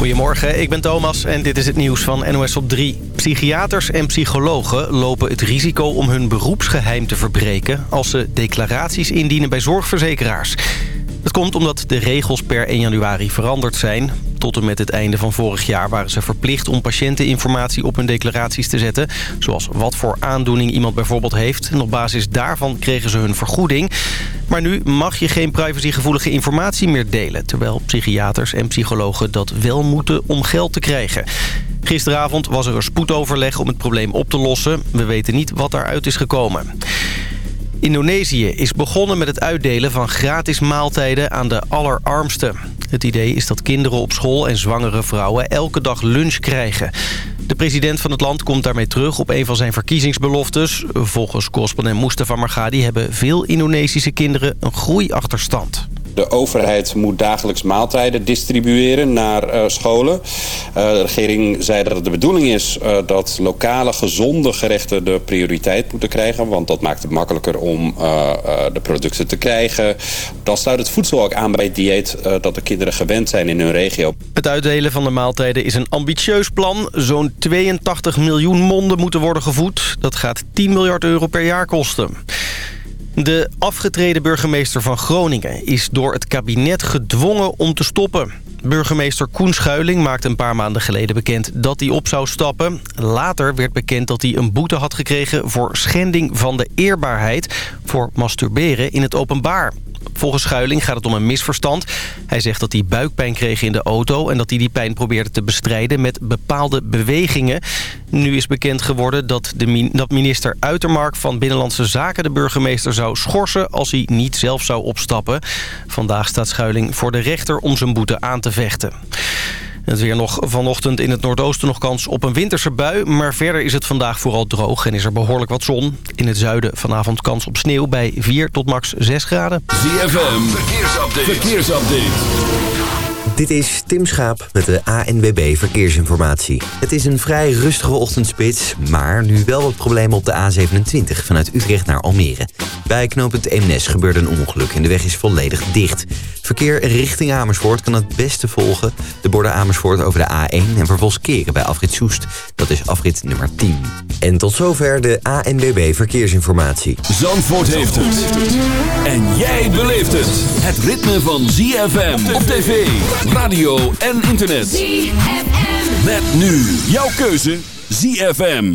Goedemorgen, ik ben Thomas en dit is het nieuws van NOS op 3. Psychiaters en psychologen lopen het risico om hun beroepsgeheim te verbreken... als ze declaraties indienen bij zorgverzekeraars. Het komt omdat de regels per 1 januari veranderd zijn. Tot en met het einde van vorig jaar waren ze verplicht om patiënteninformatie op hun declaraties te zetten. Zoals wat voor aandoening iemand bijvoorbeeld heeft. En op basis daarvan kregen ze hun vergoeding. Maar nu mag je geen privacygevoelige informatie meer delen. Terwijl psychiaters en psychologen dat wel moeten om geld te krijgen. Gisteravond was er een spoedoverleg om het probleem op te lossen. We weten niet wat daaruit is gekomen. Indonesië is begonnen met het uitdelen van gratis maaltijden aan de allerarmsten. Het idee is dat kinderen op school en zwangere vrouwen elke dag lunch krijgen. De president van het land komt daarmee terug op een van zijn verkiezingsbeloftes. Volgens correspondent Mustafa Margadi hebben veel Indonesische kinderen een groeiachterstand. De overheid moet dagelijks maaltijden distribueren naar uh, scholen. Uh, de regering zei dat het de bedoeling is uh, dat lokale gezonde gerechten de prioriteit moeten krijgen. Want dat maakt het makkelijker om de producten te krijgen. Dan sluit het voedsel ook aan bij het dieet dat de kinderen gewend zijn in hun regio. Het uitdelen van de maaltijden is een ambitieus plan. Zo'n 82 miljoen monden moeten worden gevoed. Dat gaat 10 miljard euro per jaar kosten. De afgetreden burgemeester van Groningen is door het kabinet gedwongen om te stoppen. Burgemeester Koen Schuiling maakte een paar maanden geleden bekend dat hij op zou stappen. Later werd bekend dat hij een boete had gekregen voor schending van de eerbaarheid... voor masturberen in het openbaar. Volgens Schuiling gaat het om een misverstand. Hij zegt dat hij buikpijn kreeg in de auto... en dat hij die pijn probeerde te bestrijden met bepaalde bewegingen. Nu is bekend geworden dat, de, dat minister Uitermark van Binnenlandse Zaken... de burgemeester zou schorsen als hij niet zelf zou opstappen. Vandaag staat Schuiling voor de rechter om zijn boete aan te vechten. Het weer nog vanochtend in het noordoosten nog kans op een winterse bui. Maar verder is het vandaag vooral droog en is er behoorlijk wat zon. In het zuiden vanavond kans op sneeuw bij 4 tot max 6 graden. ZFM, verkeersupdate. verkeersupdate. Dit is Tim Schaap met de ANWB Verkeersinformatie. Het is een vrij rustige ochtendspits, maar nu wel wat problemen op de A27 vanuit Utrecht naar Almere. Bij knooppunt Eemnes gebeurde een ongeluk en de weg is volledig dicht. Verkeer richting Amersfoort kan het beste volgen. De borden Amersfoort over de A1 en vervolgens keren bij afrit Soest. Dat is afrit nummer 10. En tot zover de ANWB Verkeersinformatie. Zandvoort heeft het. En jij beleeft het. Het ritme van ZFM op tv radio en internet. ZFM. Met nu jouw keuze ZFM.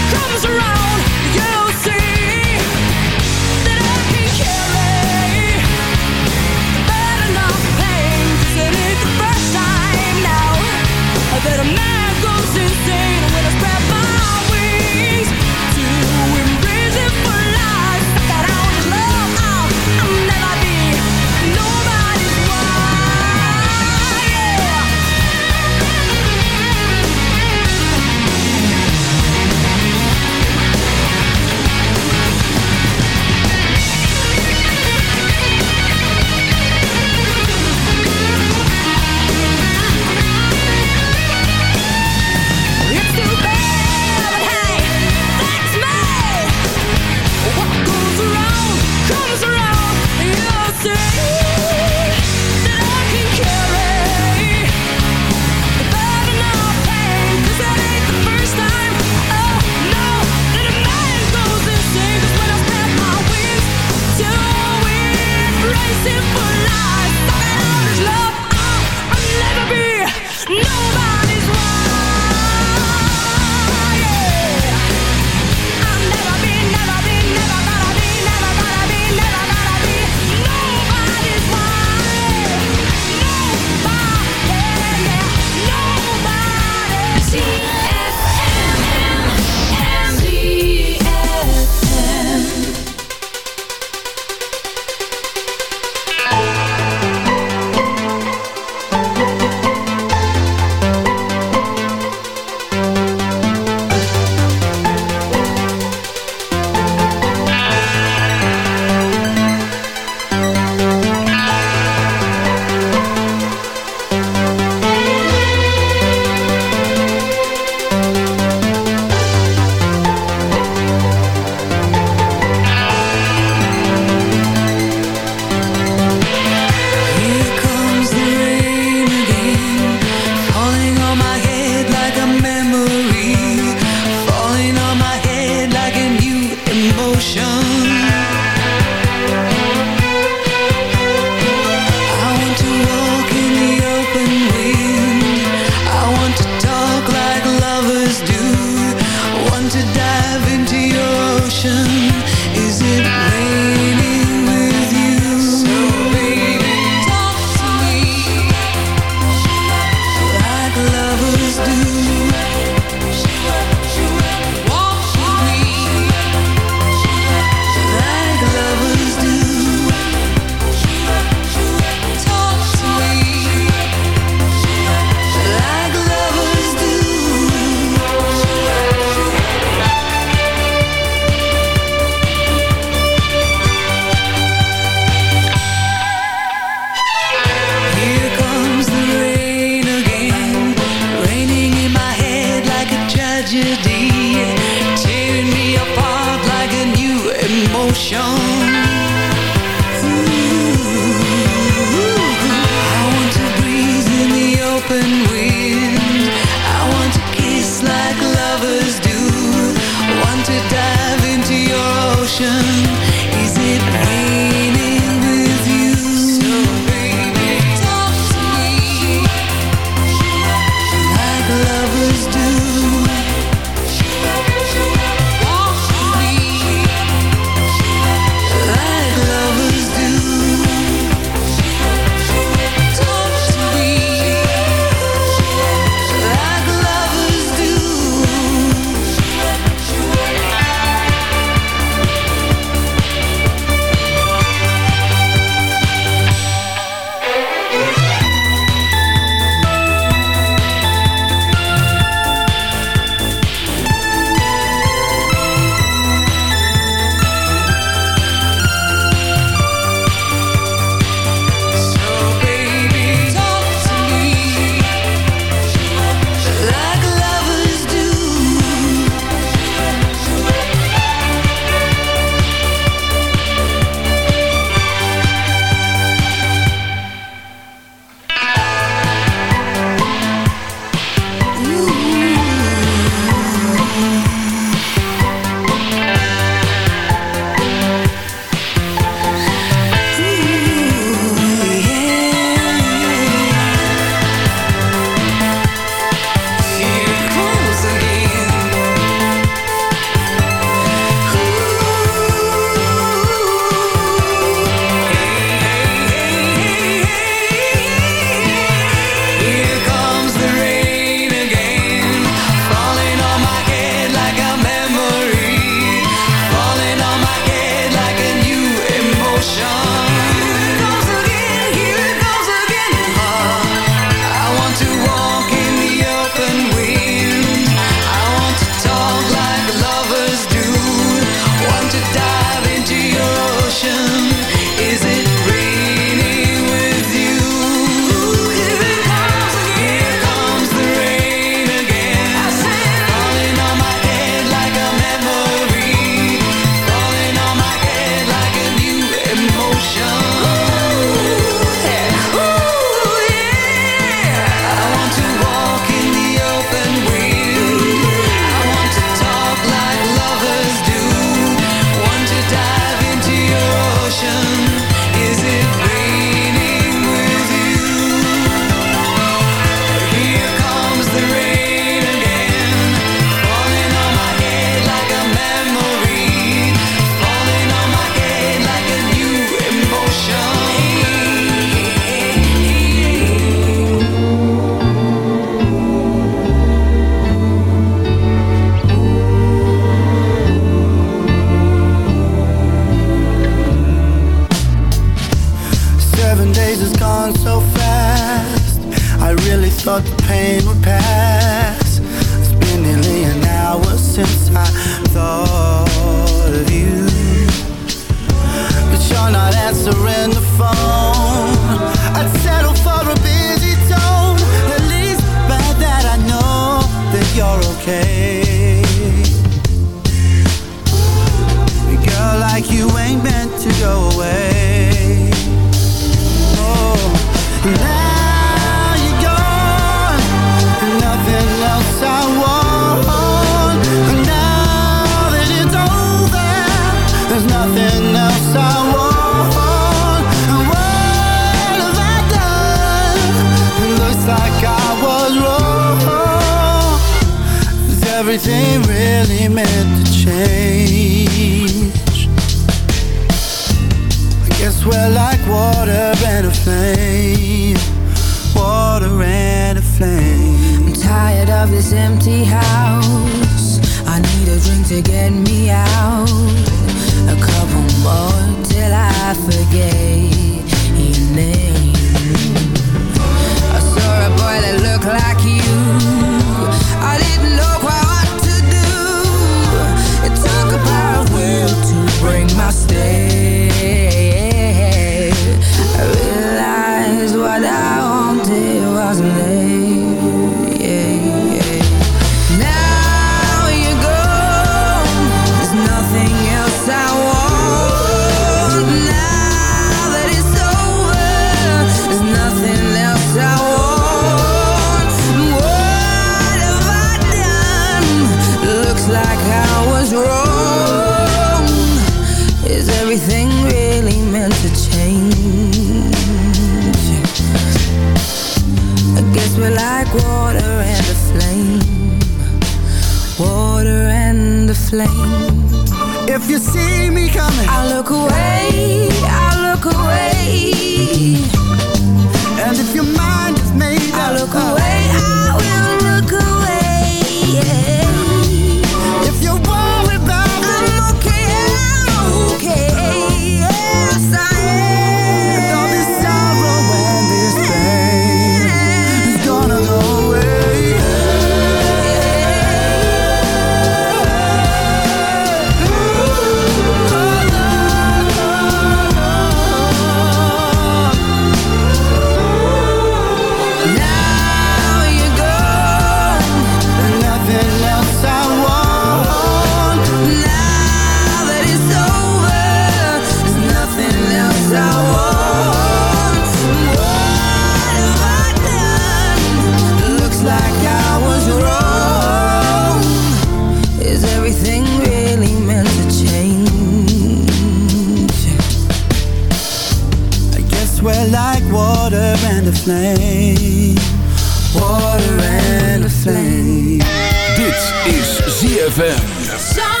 Dit is ZFM.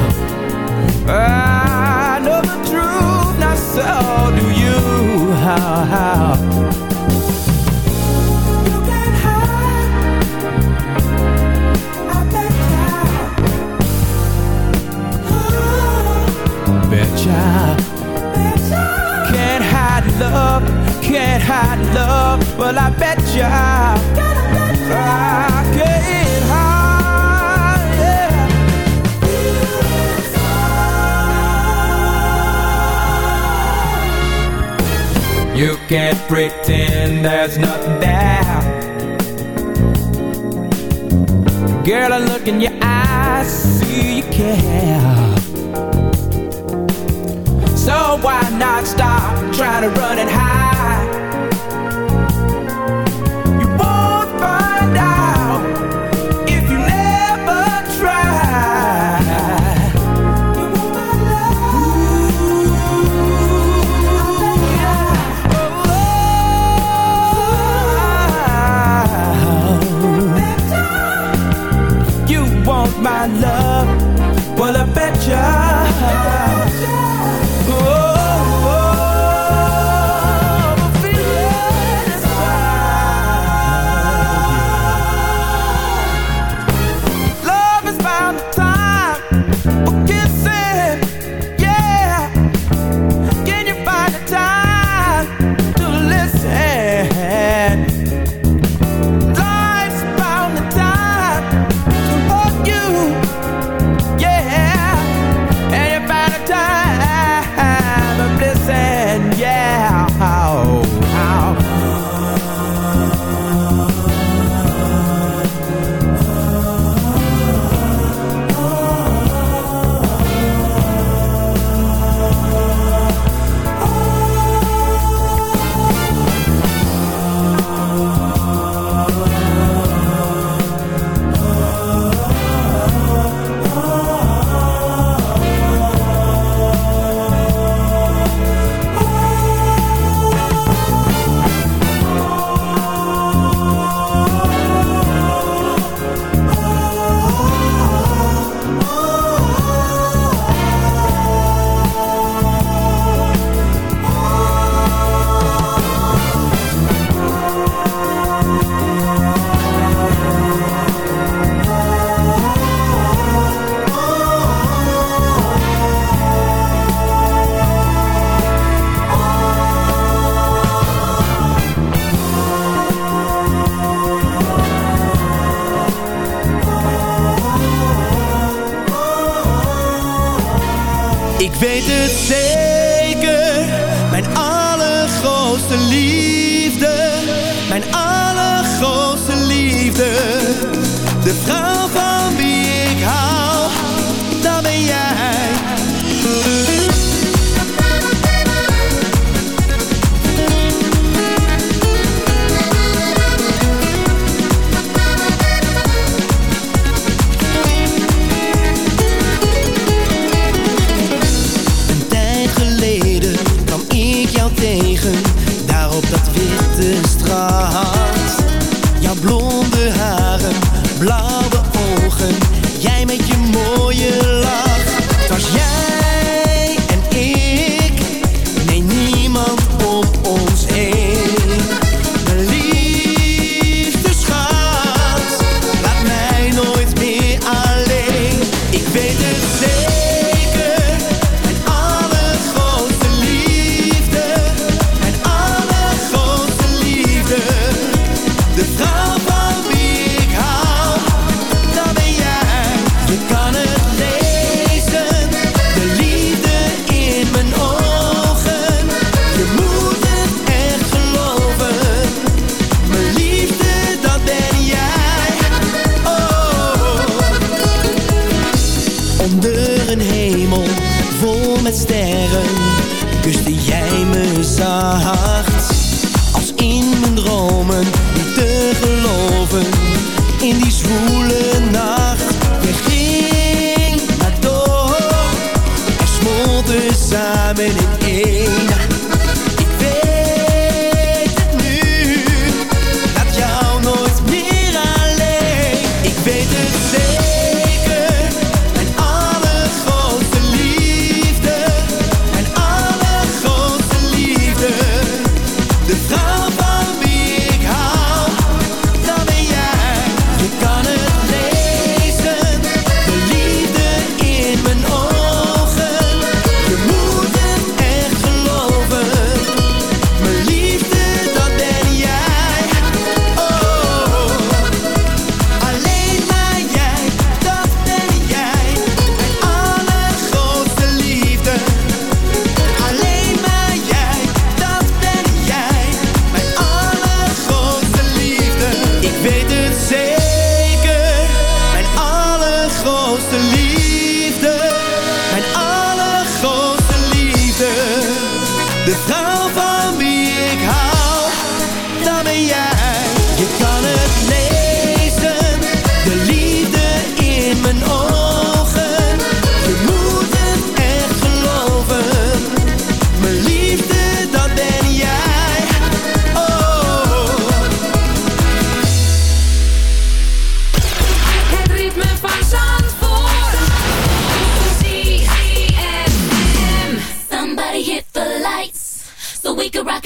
I know the truth, now so do you. How, Can't hide love, can't hide love, well I bet ya. can't pretend there's nothing there Girl, I look in your eyes, see you care So why not stop, try to run and hide? My love?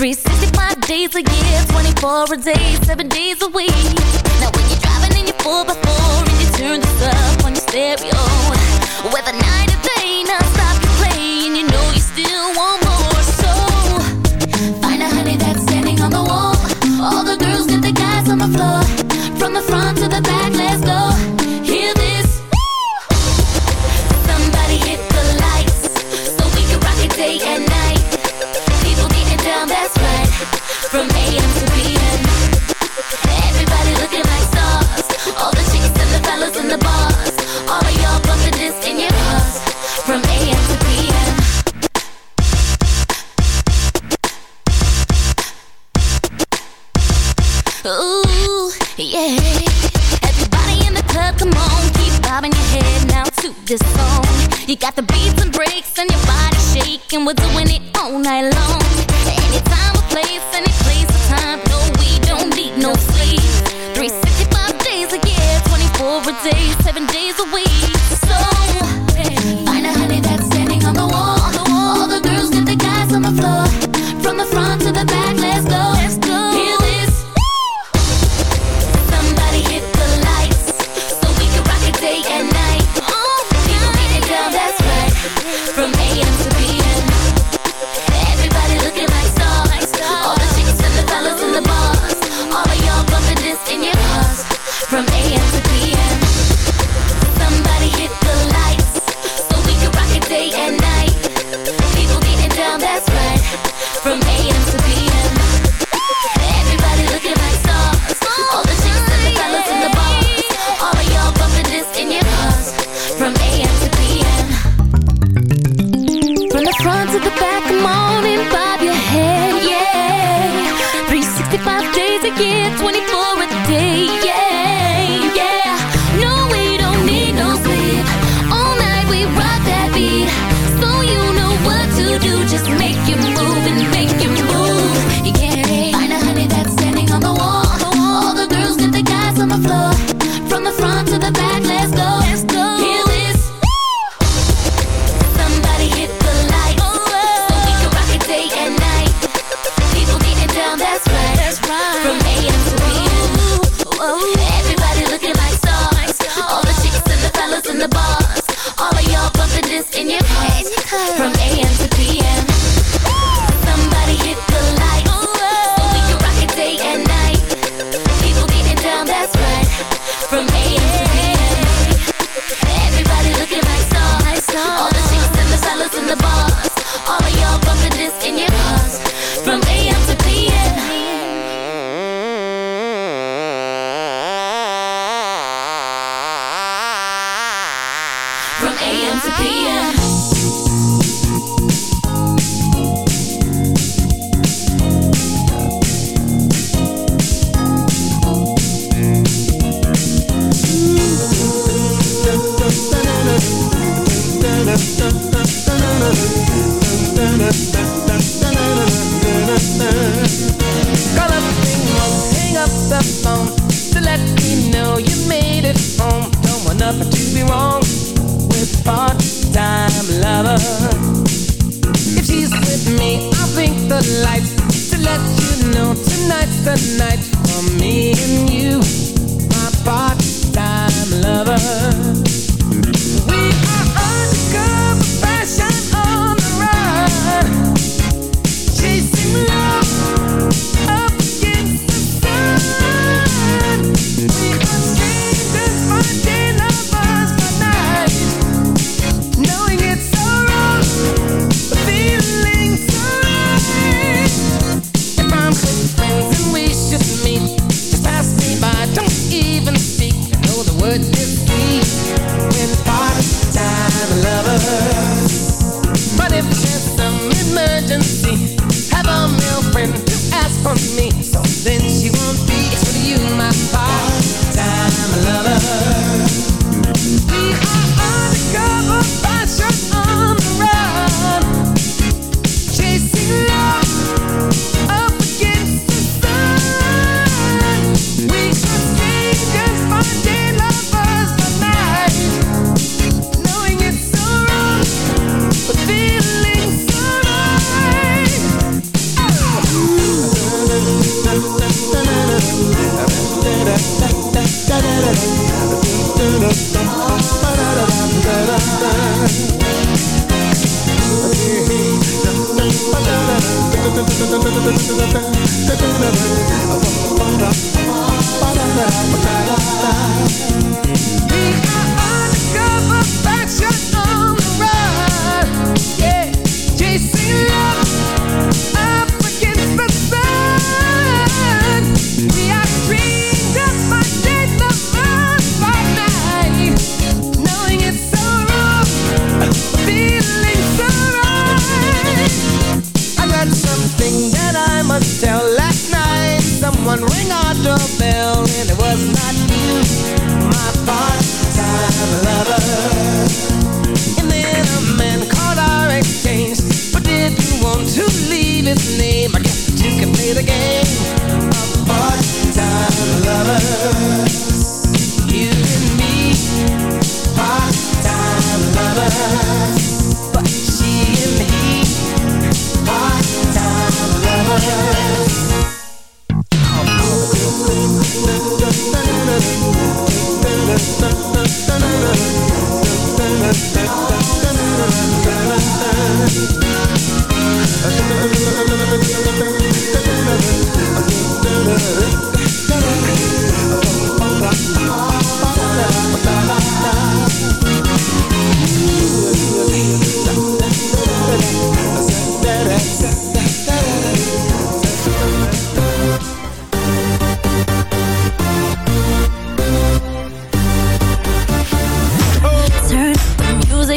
365 days a year, 24 a day, 7 days a week. Now when you're driving in your 4x4 and you turn this up on your stereo and we're doing it all night long. Any time or place, any place, or time. No, we don't need no sleep. 365 days a year, 24 a day, seven days a week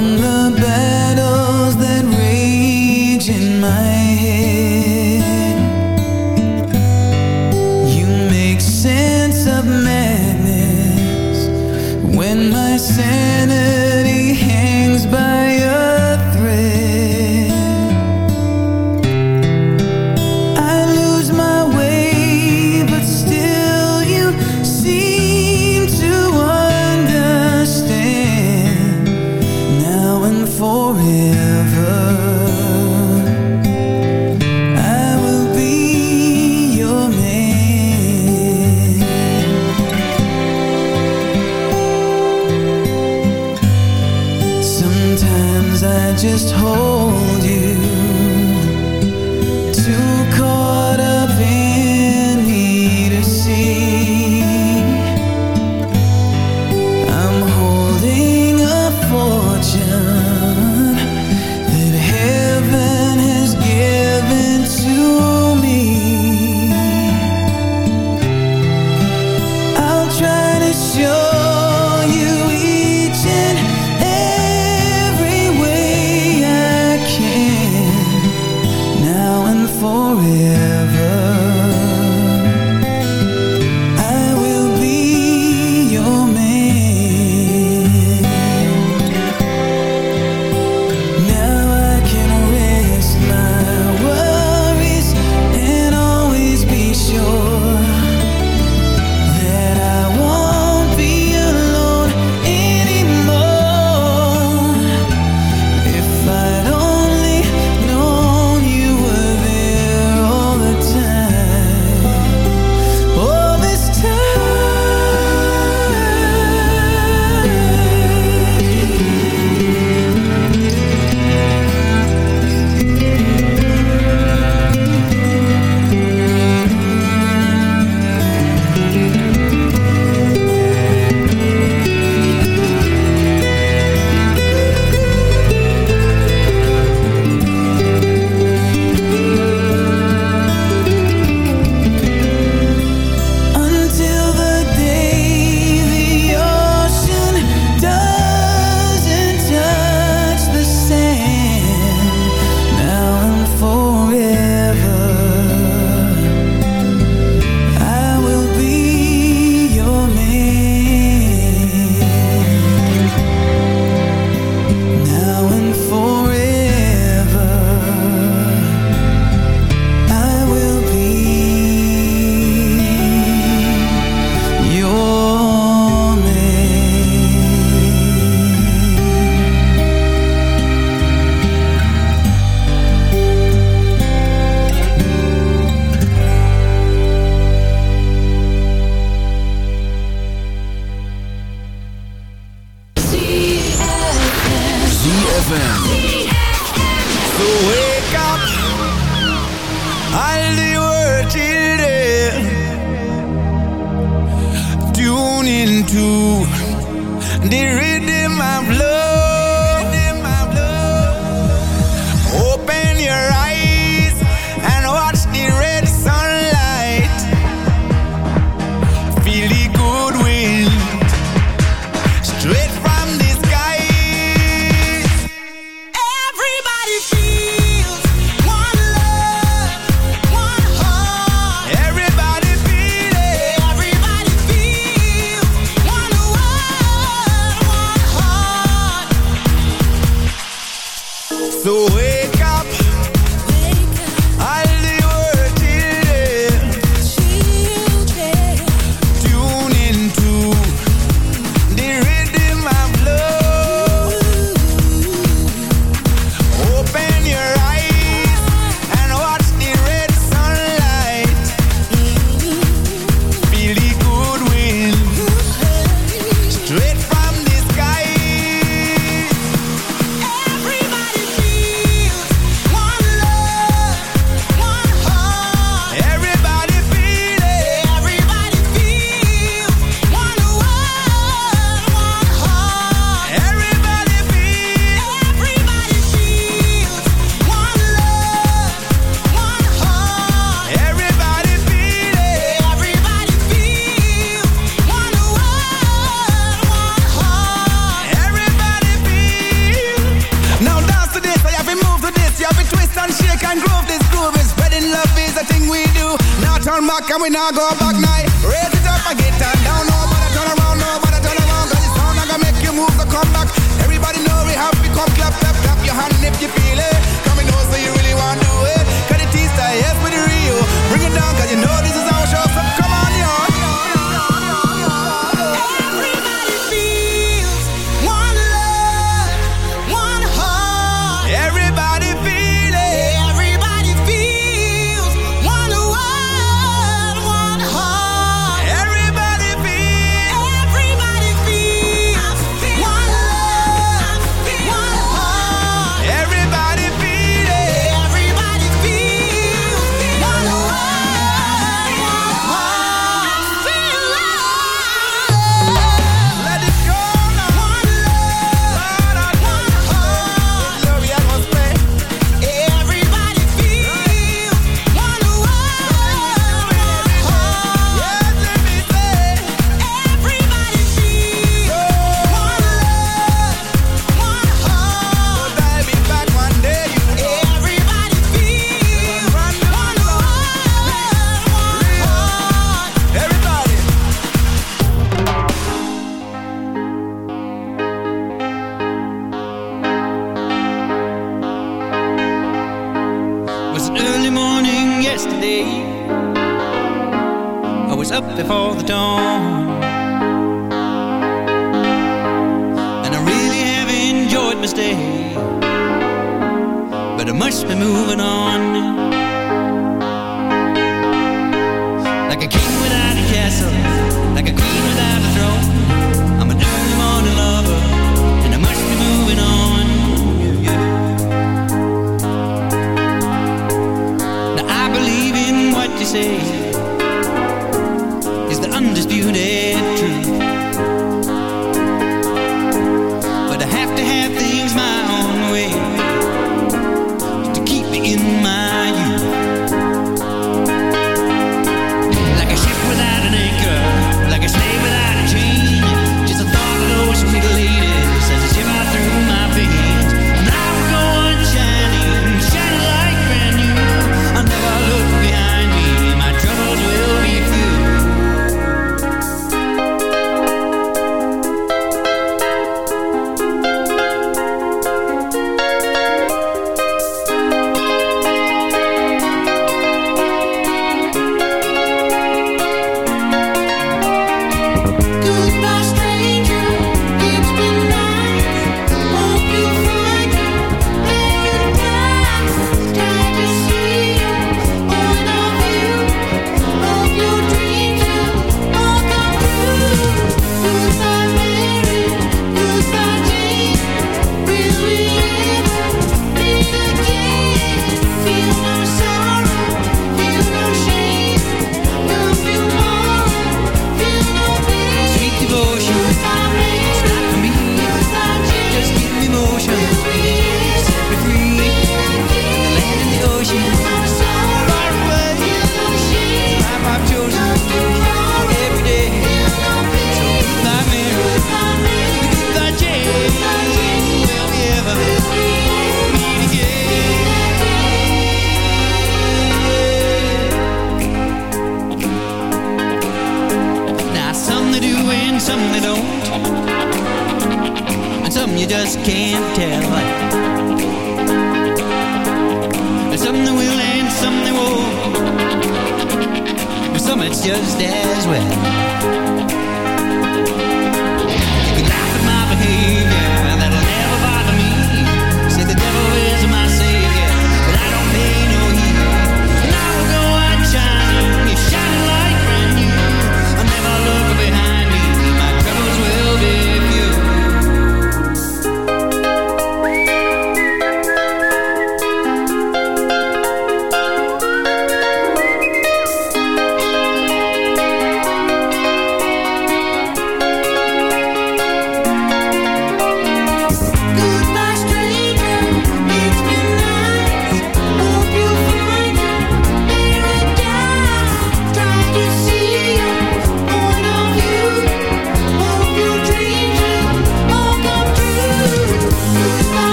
忘了。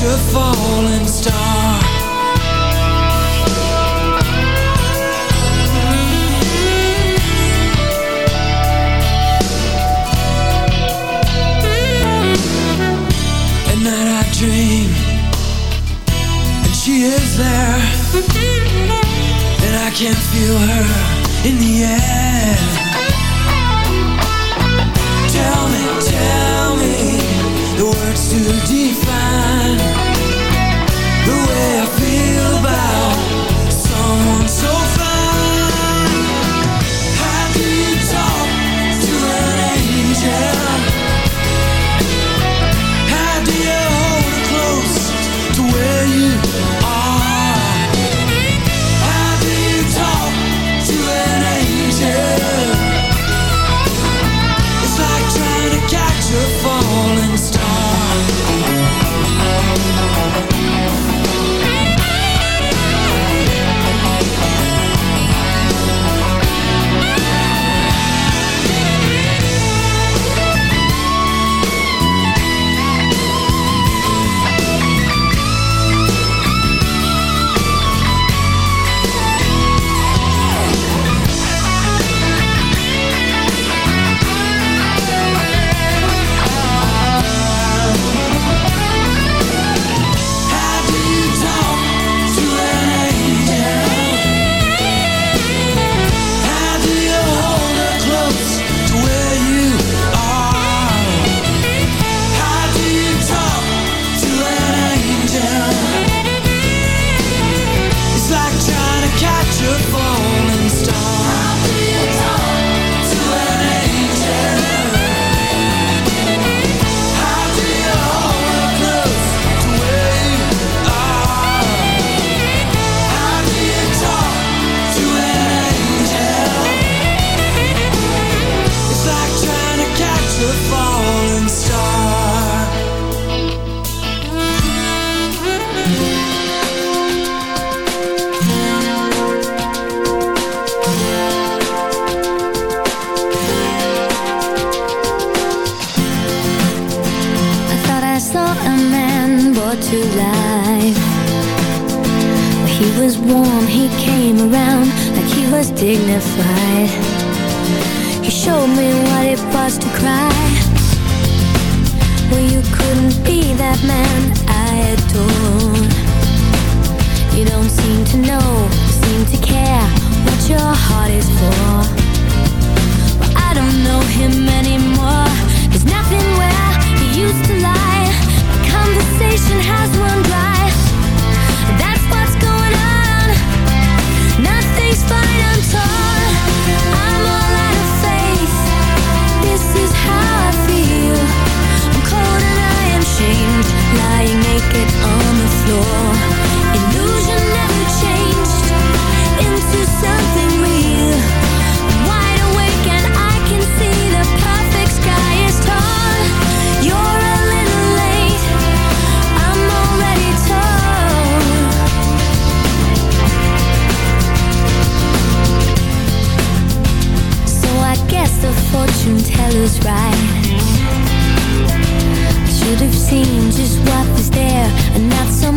watch a falling star. At night I dream And she is there. And I can feel her in the air. Tell me, tell me The words to seen just what was there and not some